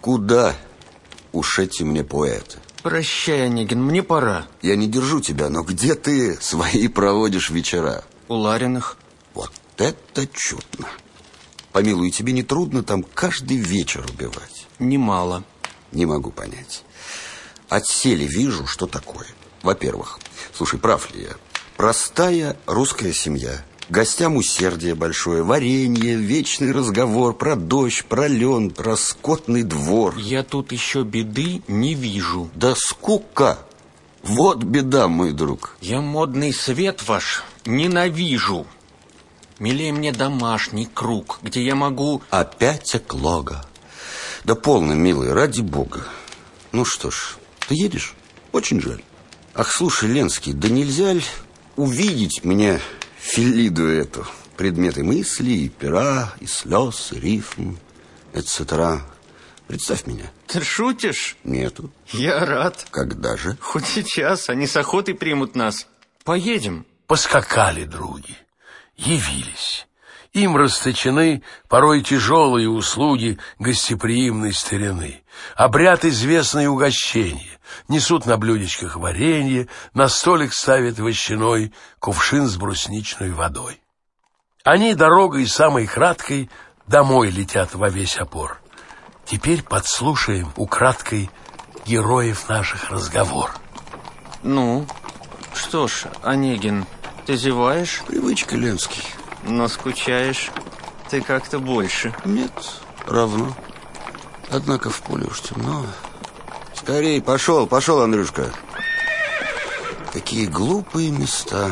Куда уж эти мне поэты? Прощай, Онегин, мне пора. Я не держу тебя, но где ты свои проводишь вечера? У Лариных. Вот это чудно. Помилуй, тебе не трудно там каждый вечер убивать? Немало. Не могу понять. Отсели вижу, что такое. Во-первых, слушай, прав ли я? Простая русская семья. Гостям усердие большое, варенье, вечный разговор про дождь, про лен, про скотный двор. Я тут еще беды не вижу. Да скука! Вот беда, мой друг. Я модный свет ваш ненавижу. Милее мне домашний круг, где я могу... Опять эклога. Да полно, милый, ради бога. Ну что ж, ты едешь? Очень жаль. Ах, слушай, Ленский, да нельзя ли увидеть мне филиду эту? Предметы мысли, и пера, и слез, и рифм, etc. Представь меня. Ты шутишь? Нету. Я рад. Когда же? Хоть сейчас, они с охотой примут нас. Поедем. Поскакали други, явились. Им расточены порой тяжелые услуги гостеприимной старины. Обряд известные угощения. Несут на блюдечках варенье, на столик ставят вощаной кувшин с брусничной водой. Они дорогой самой краткой домой летят во весь опор. Теперь подслушаем украдкой героев наших разговор. Ну, что ж, Онегин, ты зеваешь? Привычка, Ленский. Но скучаешь ты как-то больше. Нет, равно. Однако в поле уж темно. Скорей, пошел, пошел, Андрюшка. Какие глупые места.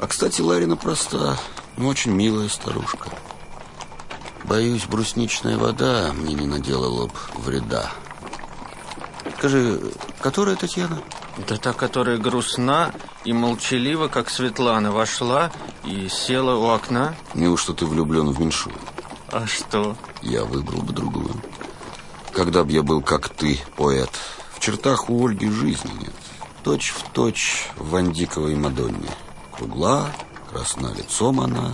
А, кстати, Ларина проста, но очень милая старушка. Боюсь, брусничная вода мне не наделала б вреда. Скажи, которая Татьяна? Да та, которая грустна и молчалива, как Светлана, вошла и села у окна. Неужто ты влюблен в меньшую? А что? Я выбрал бы другую. Когда б я был как ты, поэт. В чертах у Ольги жизни нет. Точь в точь в Вандиковой Мадонне. Кругла, красна лицом она.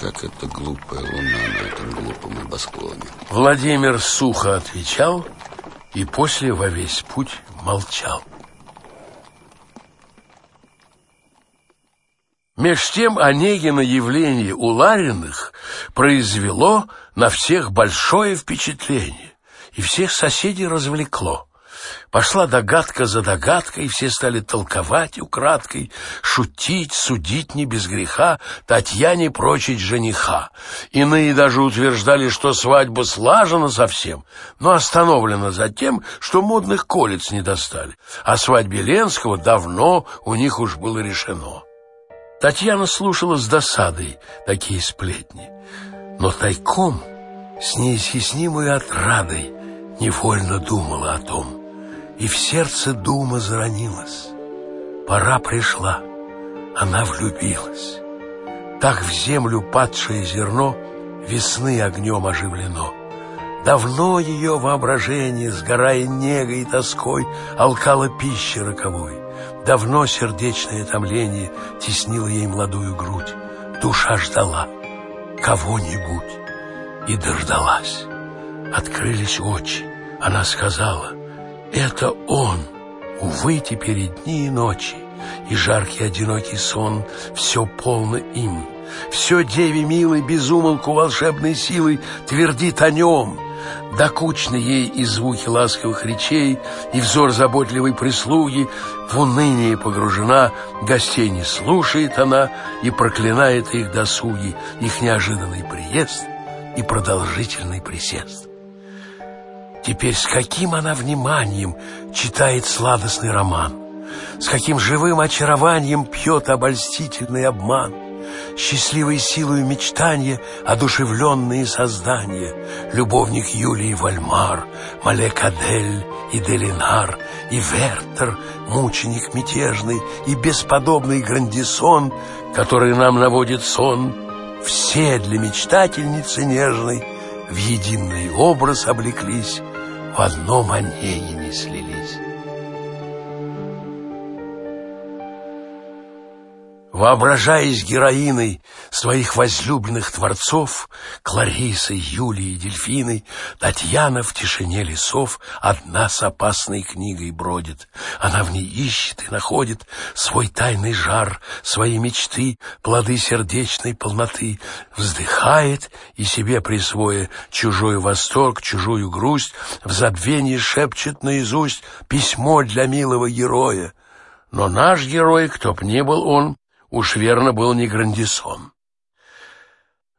Как эта глупая луна на этом глупом небосклоне. Владимир сухо отвечал и после во весь путь молчал. Меж тем Онегина явление у Лариных произвело на всех большое впечатление, и всех соседей развлекло. Пошла догадка за догадкой, все стали толковать украдкой, шутить, судить не без греха, Татьяне прочить жениха. Иные даже утверждали, что свадьба слажена совсем, но остановлена за тем, что модных колец не достали, а свадьбе Ленского давно у них уж было решено. Татьяна слушала с досадой такие сплетни, но тайком, с неизъяснимой отрадой, невольно думала о том, и в сердце дума заронилась. Пора пришла, она влюбилась. Так в землю падшее зерно весны огнем оживлено. Давно ее воображение, сгорая негой и тоской, алкало пищи роковой. Давно сердечное томление теснило ей молодую грудь. Душа ждала кого-нибудь и дождалась. Открылись очи, она сказала, это он. Увы, теперь и дни, и ночи, и жаркий одинокий сон, все полно им. Все деве милой безумолку волшебной силой твердит о нем — Докучны ей и звуки ласковых речей, и взор заботливой прислуги. В уныние погружена, гостей не слушает она и проклинает их досуги, их неожиданный приезд и продолжительный присест. Теперь с каким она вниманием читает сладостный роман, с каким живым очарованием пьет обольстительный обман, счастливой силой мечтания одушевленные создания, любовник Юлии Вальмар, Малек Адель и Делинар, и Вертер, мученик мятежный, и бесподобный Грандисон, который нам наводит сон, все для мечтательницы нежной в единый образ облеклись, в одном Онегине слились. Воображаясь героиной своих возлюбленных творцов, Кларисой, Юлией, Дельфиной, Татьяна в тишине лесов одна с опасной книгой бродит. Она в ней ищет и находит свой тайный жар, свои мечты, плоды сердечной полноты, вздыхает и себе присвоя чужой восторг, чужую грусть, в забвении шепчет наизусть письмо для милого героя. Но наш герой, кто б ни был он, уж верно был не Грандисон.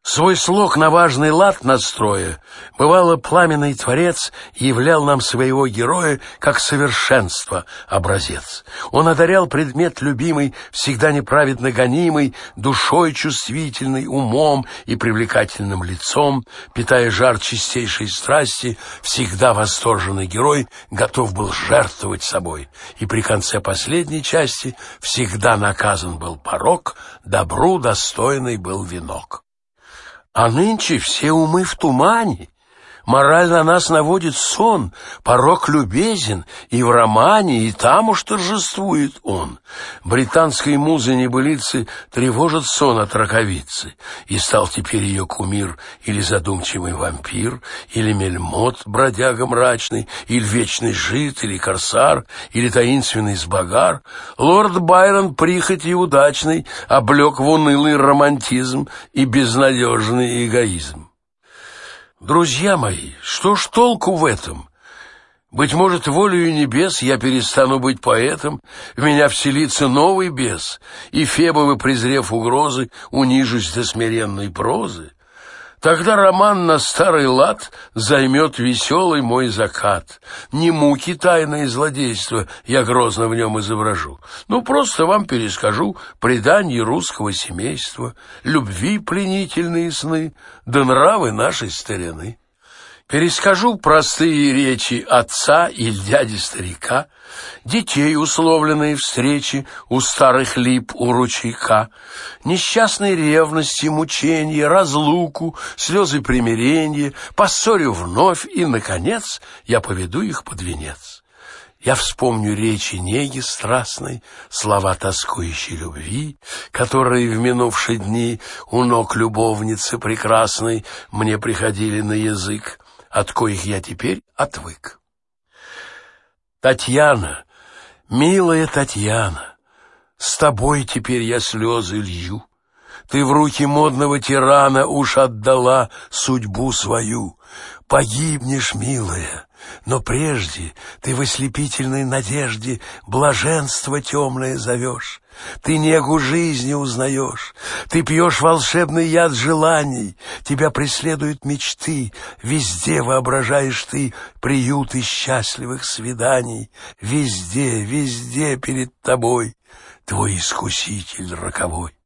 Свой слог на важный лад настроя, бывало, пламенный творец являл нам своего героя как совершенство образец. Он одарял предмет любимый, всегда неправедно гонимый, душой чувствительной, умом и привлекательным лицом, питая жар чистейшей страсти, всегда восторженный герой готов был жертвовать собой, и при конце последней части всегда наказан был порок, добру достойный был венок. А нынче все умы в тумане. Мораль на нас наводит сон, порок любезен, и в романе, и там уж торжествует он. Британской музы небылицы тревожит сон от раковицы, и стал теперь ее кумир или задумчивый вампир, или мельмот, бродяга мрачный, или вечный жид, или корсар, или таинственный сбагар. Лорд Байрон, прихоть и удачный, облег в унылый романтизм и безнадежный эгоизм. Друзья мои, что ж толку в этом? Быть может, волею небес я перестану быть поэтом, в меня вселится новый бес, и Фебовы, презрев угрозы, унижусь до смиренной прозы. Тогда роман на старый лад займет веселый мой закат. Не муки тайное злодейство я грозно в нем изображу. Ну, просто вам перескажу предание русского семейства, любви пленительные сны, да нравы нашей старины. Перескажу простые речи отца или дяди-старика, детей условленные встречи у старых лип у ручейка, несчастной ревности, мучения, разлуку, слезы примирения, поссорю вновь, и, наконец, я поведу их под венец. Я вспомню речи неги страстной, слова тоскующей любви, которые в минувшие дни у ног любовницы прекрасной мне приходили на язык от коих я теперь отвык. Татьяна, милая Татьяна, с тобой теперь я слезы лью. Ты в руки модного тирана уж отдала судьбу свою. Погибнешь, милая, но прежде ты в ослепительной надежде блаженство темное зовешь. Ты негу жизни узнаешь, ты пьешь волшебный яд желаний, тебя преследуют мечты, везде воображаешь ты приюты счастливых свиданий, везде, везде перед тобой твой искуситель роковой.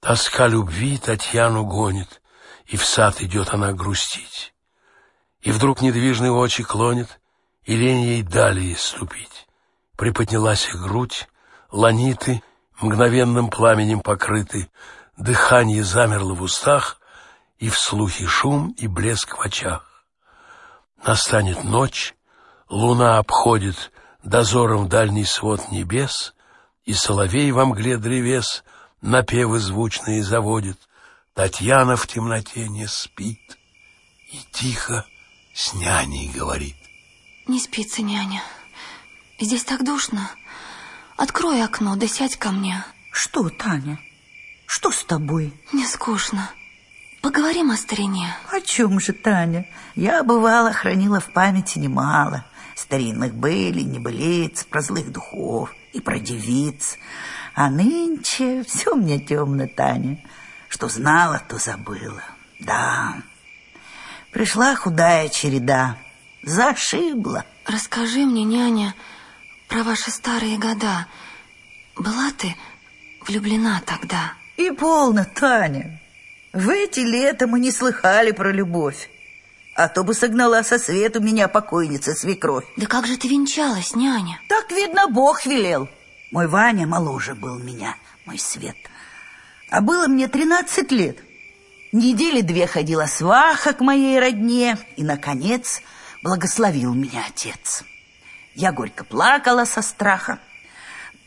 Тоска любви Татьяну гонит, и в сад идет она грустить. И вдруг недвижные очи клонит, и лень ей далее ступить. Приподнялась грудь, ланиты мгновенным пламенем покрыты, дыхание замерло в устах, и в слухе шум и блеск в очах. Настанет ночь, луна обходит дозором дальний свод небес, и соловей во мгле древес напевы звучные заводит. Татьяна в темноте не спит и тихо с няней говорит. Не спится, няня. Здесь так душно. Открой окно, да сядь ко мне. Что, Таня? Что с тобой? Мне скучно. Поговорим о старине. О чем же, Таня? Я, бывало, хранила в памяти немало. Старинных были, небылиц, про злых духов и про девиц. А нынче все мне темно, Таня. Что знала, то забыла. Да, Пришла худая череда, зашибла. Расскажи мне, няня, про ваши старые года. Была ты влюблена тогда? И полно, Таня. В эти лета мы не слыхали про любовь. А то бы согнала со свету меня покойница свекровь. Да как же ты венчалась, няня? Так, видно, Бог велел. Мой Ваня моложе был меня, мой свет. А было мне тринадцать лет. Недели две ходила сваха к моей родне, и, наконец, благословил меня отец. Я горько плакала со страха.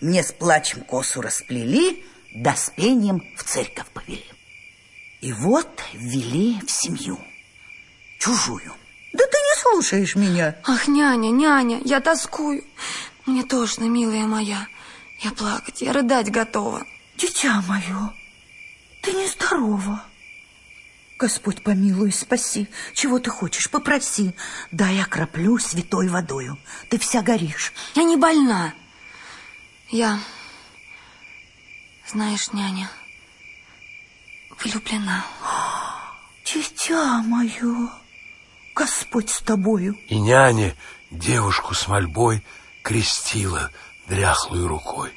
Мне с плачем косу расплели, да с пением в церковь повели. И вот ввели в семью, чужую. Да ты не слушаешь меня. Ах, няня, няня, я тоскую. Мне тошно, милая моя. Я плакать, я рыдать готова. Дитя мое, ты нездорова. Господь помилуй, спаси. Чего ты хочешь, попроси. Да я краплю святой водою. Ты вся горишь. Я не больна. Я, знаешь, няня, влюблена. Дитя мое, Господь с тобою. И няня девушку с мольбой крестила дряхлой рукой.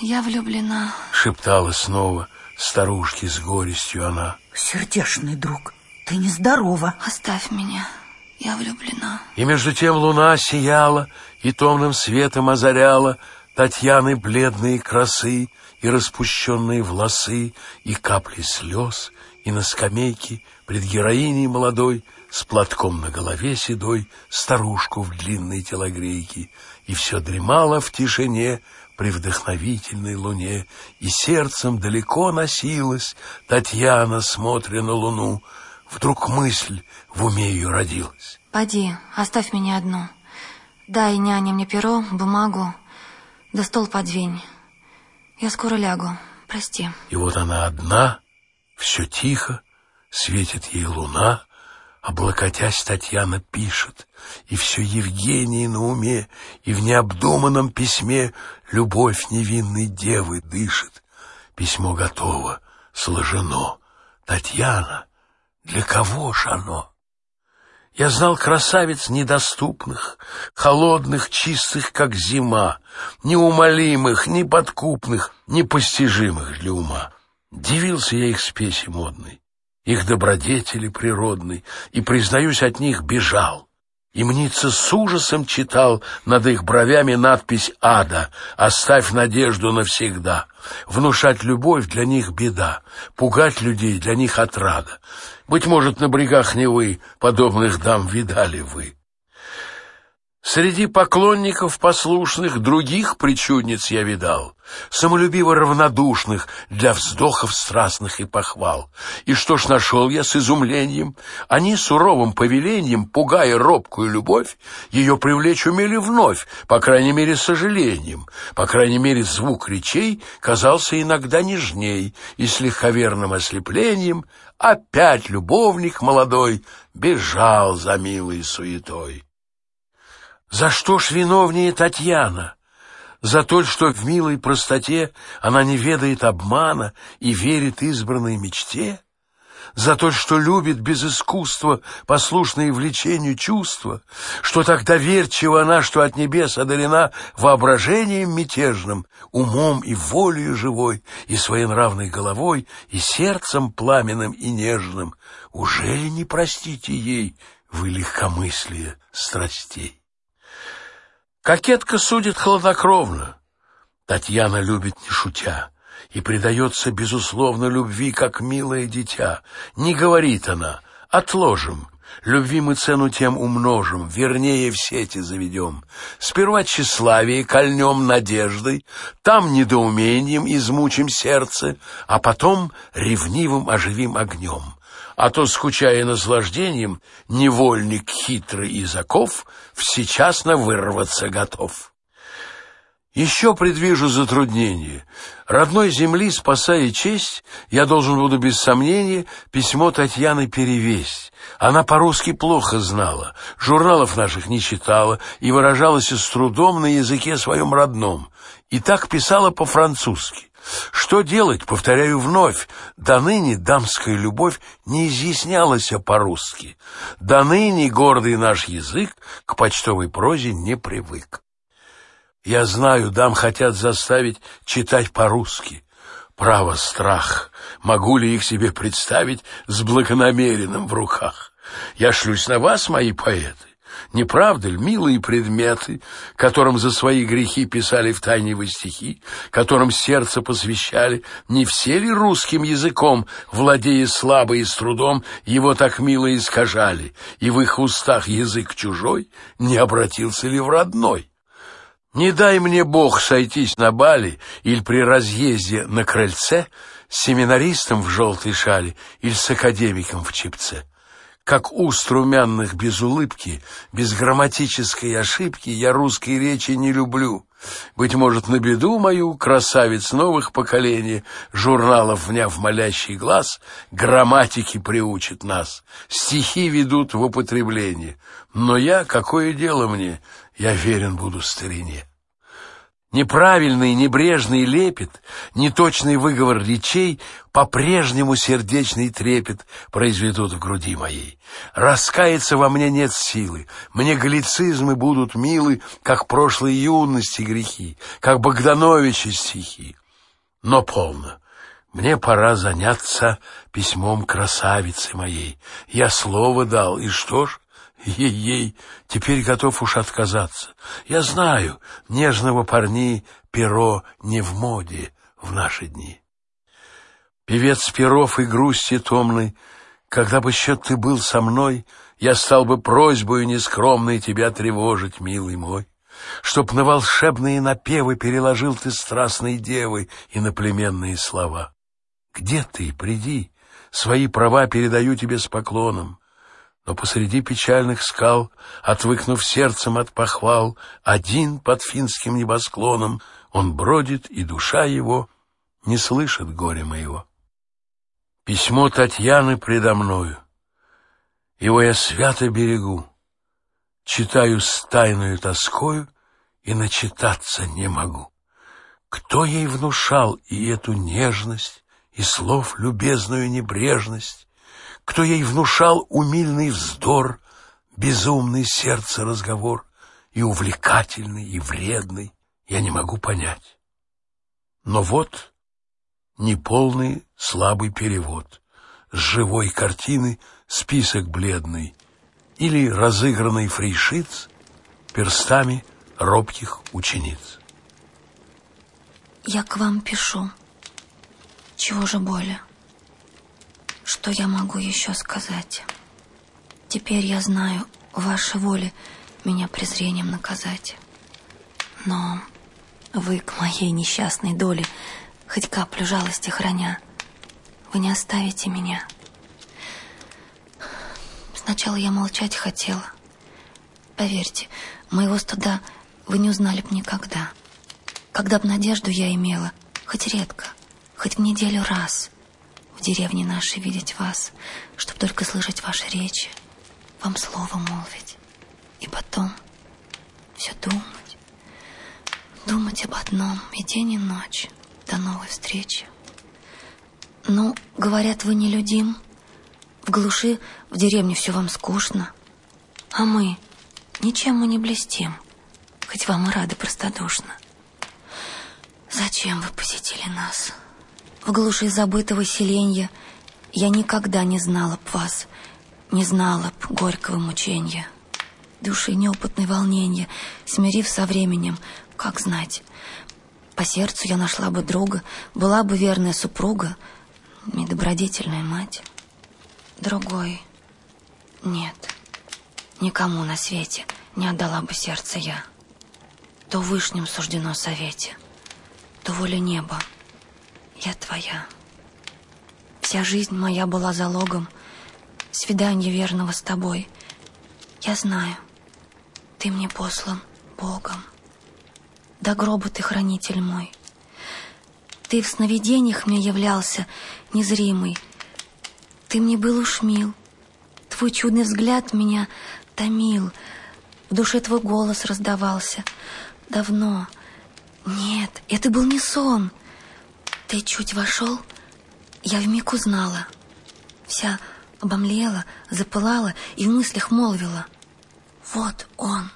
Я влюблена. Шептала снова старушке с горестью она. Сердешный друг, ты нездорова. Оставь меня, я влюблена. И между тем луна сияла и томным светом озаряла Татьяны бледные красы и распущенные волосы, и капли слез, и на скамейке пред героиней молодой с платком на голове седой старушку в длинной телогрейке, и все дремало в тишине при вдохновительной луне, и сердцем далеко носилась Татьяна, смотря на луну. Вдруг мысль в уме ее родилась. Поди, оставь меня одну. Дай няне мне перо, бумагу, да стол подвинь. Я скоро лягу, прости. И вот она одна, все тихо, светит ей луна, Облокотясь, Татьяна пишет, и все Евгении на уме, и в необдуманном письме любовь невинной девы дышит. Письмо готово, сложено. Татьяна, для кого ж оно? Я знал красавиц недоступных, холодных, чистых, как зима, неумолимых, неподкупных, непостижимых для ума. Дивился я их спеси модной их добродетели природной, и, признаюсь, от них бежал. И мнится с ужасом читал над их бровями надпись «Ада», «Оставь надежду навсегда». Внушать любовь для них беда, пугать людей для них отрада. Быть может, на брегах Невы подобных дам видали вы. Среди поклонников послушных других причудниц я видал, самолюбиво равнодушных для вздохов страстных и похвал. И что ж нашел я с изумлением? Они суровым повелением, пугая робкую любовь, ее привлечь умели вновь, по крайней мере, сожалением. По крайней мере, звук речей казался иногда нежней, и с легковерным ослеплением опять любовник молодой бежал за милой суетой. За что ж виновнее Татьяна? За то, что в милой простоте она не ведает обмана и верит избранной мечте? За то, что любит без искусства послушные влечению чувства? Что так доверчива она, что от небес одарена воображением мятежным, умом и волею живой, и своенравной головой, и сердцем пламенным и нежным? Уже ли не простите ей вы легкомыслие страстей? Кокетка судит хладнокровно. Татьяна любит не шутя и предается, безусловно, любви, как милое дитя. Не говорит она «отложим». Любви мы цену тем умножим, вернее в сети заведем. Сперва тщеславие кольнем надеждой, там недоумением измучим сердце, а потом ревнивым оживим огнем а то, скучая наслаждением, невольник хитрый из оков всечасно вырваться готов. Еще предвижу затруднение. Родной земли, спасая честь, я должен буду без сомнения письмо Татьяны перевесть. Она по-русски плохо знала, журналов наших не читала и выражалась с трудом на языке своем родном. И так писала по-французски. Что делать, повторяю вновь, до ныне дамская любовь не изъяснялась по-русски. До ныне гордый наш язык к почтовой прозе не привык. Я знаю, дам хотят заставить читать по-русски. Право, страх. Могу ли их себе представить с благонамеренным в руках? Я шлюсь на вас, мои поэты. Не правда ли, милые предметы, которым за свои грехи писали в тайне вы стихи, которым сердце посвящали, не все ли русским языком, владея слабо и с трудом, его так мило искажали, и в их устах язык чужой не обратился ли в родной? Не дай мне Бог сойтись на бале или при разъезде на крыльце с семинаристом в желтой шале или с академиком в чипце. Как уст румяных без улыбки, без грамматической ошибки я русской речи не люблю. Быть может, на беду мою красавиц новых поколений журналов, вняв молящий глаз, грамматики приучит нас, стихи ведут в употребление. Но я, какое дело мне, я верен буду старине. Неправильный, небрежный лепет, неточный выговор речей по-прежнему сердечный трепет произведут в груди моей. Раскаяться во мне нет силы, мне галлицизмы будут милы, как прошлой юности грехи, как Богдановича стихи. Но полно. Мне пора заняться письмом красавицы моей. Я слово дал, и что ж? Ей-ей, теперь готов уж отказаться. Я знаю, нежного парни перо не в моде в наши дни. Певец перов и грусти томной, когда бы еще ты был со мной, я стал бы просьбою нескромной тебя тревожить, милый мой, чтоб на волшебные напевы переложил ты страстной девы и на племенные слова. Где ты? Приди, свои права передаю тебе с поклоном но посреди печальных скал, отвыкнув сердцем от похвал, один под финским небосклоном он бродит, и душа его не слышит горя моего. Письмо Татьяны предо мною. Его я свято берегу, читаю с тайною тоскою и начитаться не могу. Кто ей внушал и эту нежность, и слов любезную небрежность, кто ей внушал умильный вздор, безумный сердце разговор, и увлекательный, и вредный, я не могу понять. Но вот неполный слабый перевод, с живой картины список бледный или разыгранный фрейшиц перстами робких учениц. Я к вам пишу. Чего же более? Что я могу еще сказать? Теперь я знаю, ваша воля меня презрением наказать. Но вы к моей несчастной доле, хоть каплю жалости храня, вы не оставите меня. Сначала я молчать хотела. Поверьте, моего стыда вы не узнали б никогда. Когда б надежду я имела, хоть редко, хоть в неделю раз — в деревне нашей видеть вас, чтоб только слышать ваши речи, вам слово молвить. И потом все думать, думать об одном и день, и ночь до новой встречи. Ну, говорят, вы нелюдим. В глуши, в деревне все вам скучно. А мы, ничем мы не блестим, хоть вам и рады простодушно. Зачем вы посетили нас?» В глуши забытого селенья Я никогда не знала б вас, Не знала б горького мучения. Души неопытной волнения, Смирив со временем, как знать. По сердцу я нашла бы друга, Была бы верная супруга, Недобродетельная мать. Другой нет, никому на свете Не отдала бы сердце я. То вышним суждено совете, То воля неба — я твоя. Вся жизнь моя была залогом свидания верного с тобой. Я знаю, ты мне послан Богом. До гроба ты хранитель мой. Ты в сновидениях мне являлся незримый. Ты мне был уж мил. Твой чудный взгляд меня томил. В душе твой голос раздавался. Давно. Нет, это был не сон. Ты чуть вошел, я вмиг узнала. Вся обомлела, запылала и в мыслях молвила. Вот он.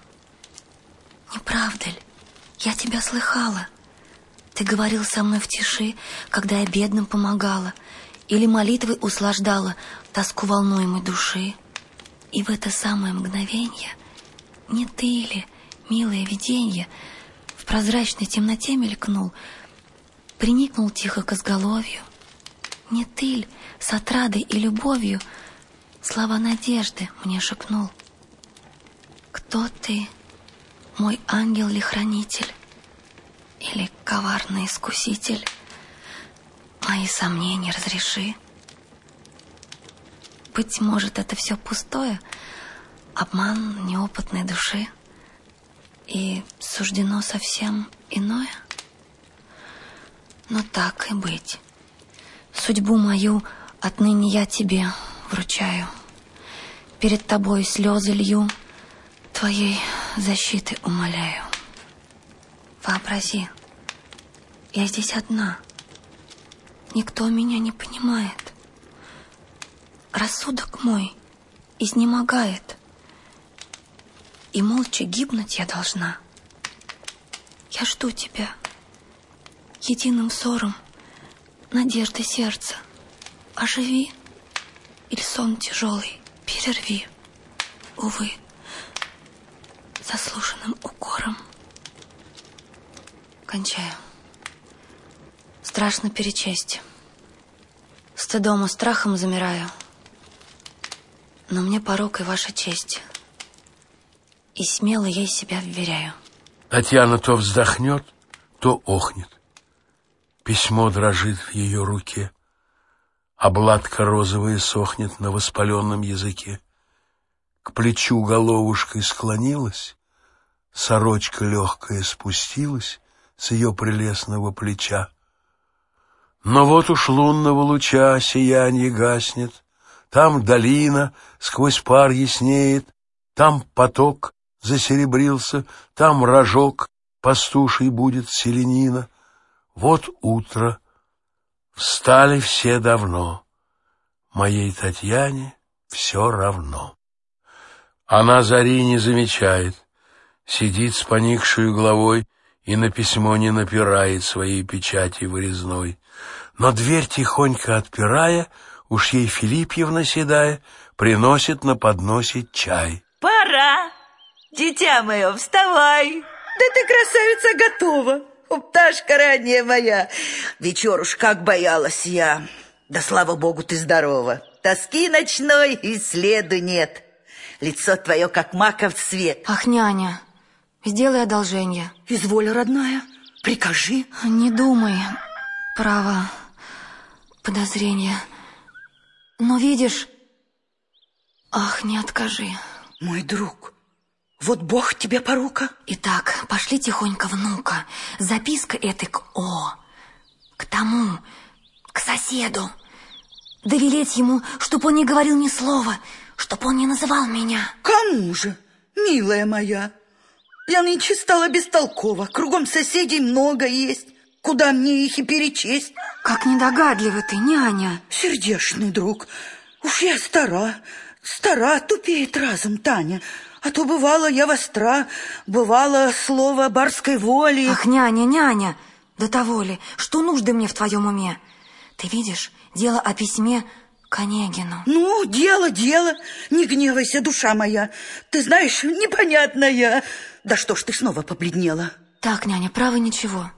Не правда ли? Я тебя слыхала. Ты говорил со мной в тиши, когда я бедным помогала, или молитвой услаждала тоску волнуемой души. И в это самое мгновенье не ты ли, милое виденье, в прозрачной темноте мелькнул, приникнул тихо к изголовью. Не тыль с отрадой и любовью слова надежды мне шепнул. Кто ты? Мой ангел ли хранитель? Или коварный искуситель? Мои сомнения разреши. Быть может, это все пустое, обман неопытной души, и суждено совсем иное? Но так и быть. Судьбу мою отныне я тебе вручаю. Перед тобой слезы лью, твоей защиты умоляю. Вообрази, я здесь одна. Никто меня не понимает. Рассудок мой изнемогает. И молча гибнуть я должна. Я жду тебя. Единым взором надежды сердца. Оживи, или сон тяжелый перерви. Увы, заслуженным укором. Кончаю. Страшно перечесть. Стыдом и страхом замираю. Но мне порог и ваша честь. И смело ей себя вверяю. Татьяна то вздохнет, то охнет. Письмо дрожит в ее руке. Обладка розовая сохнет на воспаленном языке. К плечу головушкой склонилась, Сорочка легкая спустилась С ее прелестного плеча. Но вот уж лунного луча Сиянье гаснет, Там долина сквозь пар яснеет, Там поток засеребрился, Там рожок пастуший будет селенина. Вот утро — Встали все давно, моей Татьяне все равно. Она зари не замечает, сидит с поникшей головой и на письмо не напирает своей печати вырезной. Но дверь тихонько отпирая, уж ей Филиппьевна седая, приносит на подносе чай. Пора! Дитя мое, вставай! Да ты, красавица, готова! Пташка ранняя моя. Вечер уж как боялась я. Да слава богу, ты здорова. Тоски ночной и следу нет. Лицо твое, как маков цвет. Ах, няня, сделай одолжение. Изволь, родная, прикажи. Не думай, право, подозрение. Но видишь... Ах, не откажи. Мой друг, вот Бог тебе порука. Итак, пошли тихонько внука. Записка этой к О, к тому, к соседу. Довелеть ему, чтоб он не говорил ни слова, чтоб он не называл меня. Кому же, милая моя? Я нынче стала бестолкова. Кругом соседей много есть. Куда мне их и перечесть? Как недогадливый ты, няня. Сердечный друг. Уж я стара, стара, тупеет разум, Таня. А то бывало я востра, бывало слово барской воли. Ах, няня, няня, до того ли, что нужды мне в твоем уме? Ты видишь, дело о письме к Онегину. Ну, дело, дело, не гневайся, душа моя. Ты знаешь, непонятная. Да что ж ты снова побледнела? Так, няня, право ничего.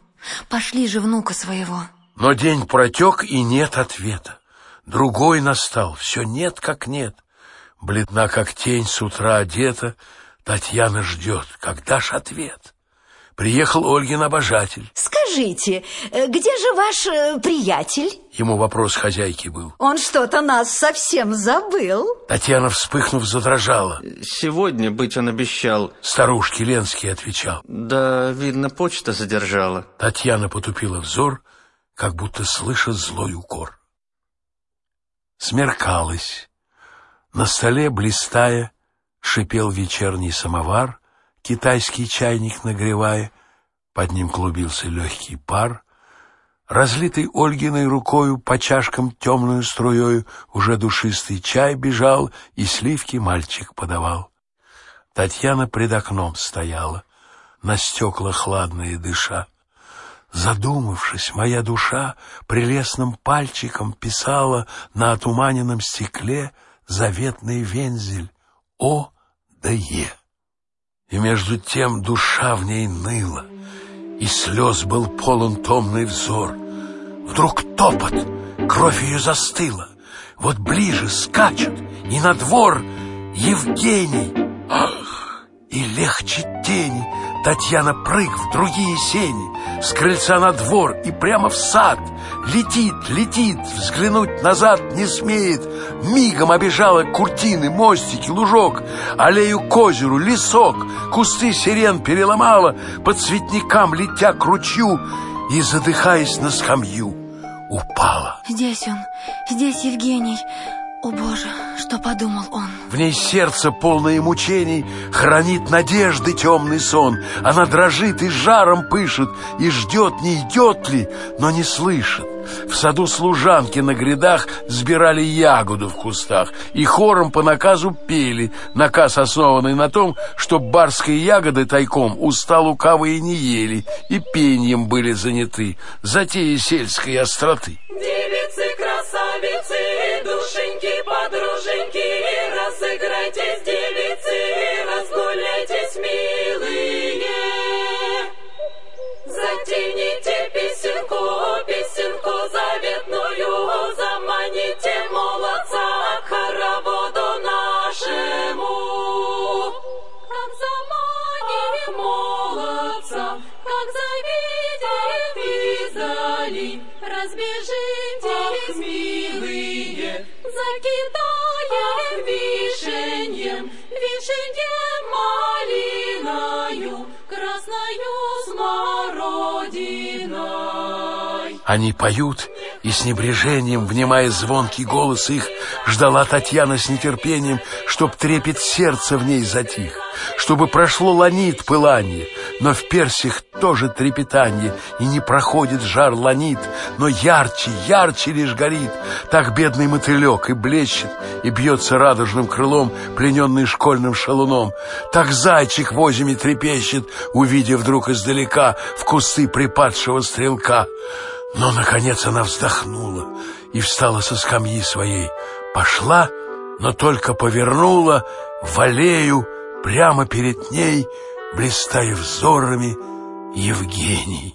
Пошли же внука своего. Но день протек, и нет ответа. Другой настал, все нет как нет. Бледна, как тень, с утра одета, Татьяна ждет, когда ж ответ. Приехал Ольгин обожатель. Скажите, э, где же ваш э, приятель? Ему вопрос хозяйки был. Он что-то нас совсем забыл. Татьяна, вспыхнув, задрожала. Сегодня быть он обещал. Старушке Ленский отвечал. Да, видно, почта задержала. Татьяна потупила взор, как будто слыша злой укор. Смеркалось. На столе, блистая, шипел вечерний самовар, китайский чайник нагревая, под ним клубился легкий пар. Разлитый Ольгиной рукою по чашкам темную струею уже душистый чай бежал, и сливки мальчик подавал. Татьяна пред окном стояла, на стекла хладные дыша. Задумавшись, моя душа прелестным пальчиком писала на отуманенном стекле — заветный вензель О да Е. И между тем душа в ней ныла, и слез был полон томный взор. Вдруг топот, кровь ее застыла, вот ближе скачут, и на двор Евгений, ах, и легче тени Татьяна прыг в другие сени, с крыльца на двор и прямо в сад. Летит, летит, взглянуть назад не смеет. Мигом обежала куртины, мостики, лужок, аллею к озеру, лесок, кусты сирен переломала, по цветникам летя к ручью и, задыхаясь на скамью, упала. Здесь он, здесь Евгений. О, Боже, что подумал он? В ней сердце, полное мучений, хранит надежды темный сон. Она дрожит и жаром пышет, и ждет, не идет ли, но не слышит. В саду служанки на грядах сбирали ягоду в кустах и хором по наказу пели, наказ основанный на том, что барской ягоды тайком уста лукавые не ели и пением были заняты, затеи сельской остроты. Душеньки, подруженьки, разыграйтесь, девицы, разгуляйтесь, милые. Они поют, и с небрежением, внимая звонкий голос их, ждала Татьяна с нетерпением, чтоб трепет сердца в ней затих, чтобы прошло ланит пылание, но в персях тоже трепетание, и не проходит жар ланит, но ярче, ярче лишь горит, так бедный мотылек и блещет, и бьется радужным крылом, плененный школьным шалуном, так зайчик в озиме трепещет, увидев вдруг издалека в кусты припадшего стрелка. Но, наконец, она вздохнула и встала со скамьи своей. Пошла, но только повернула в аллею прямо перед ней, блистая взорами, Евгений.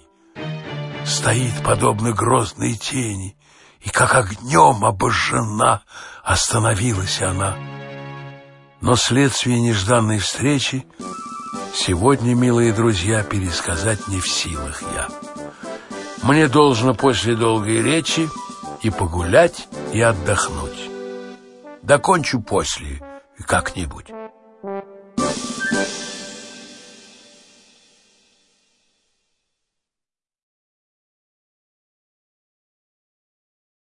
Стоит, подобно грозной тени, и как огнем обожжена остановилась она. Но следствие нежданной встречи сегодня, милые друзья, пересказать не в силах я. Мне должно после долгой речи и погулять, и отдохнуть. Докончу после как-нибудь.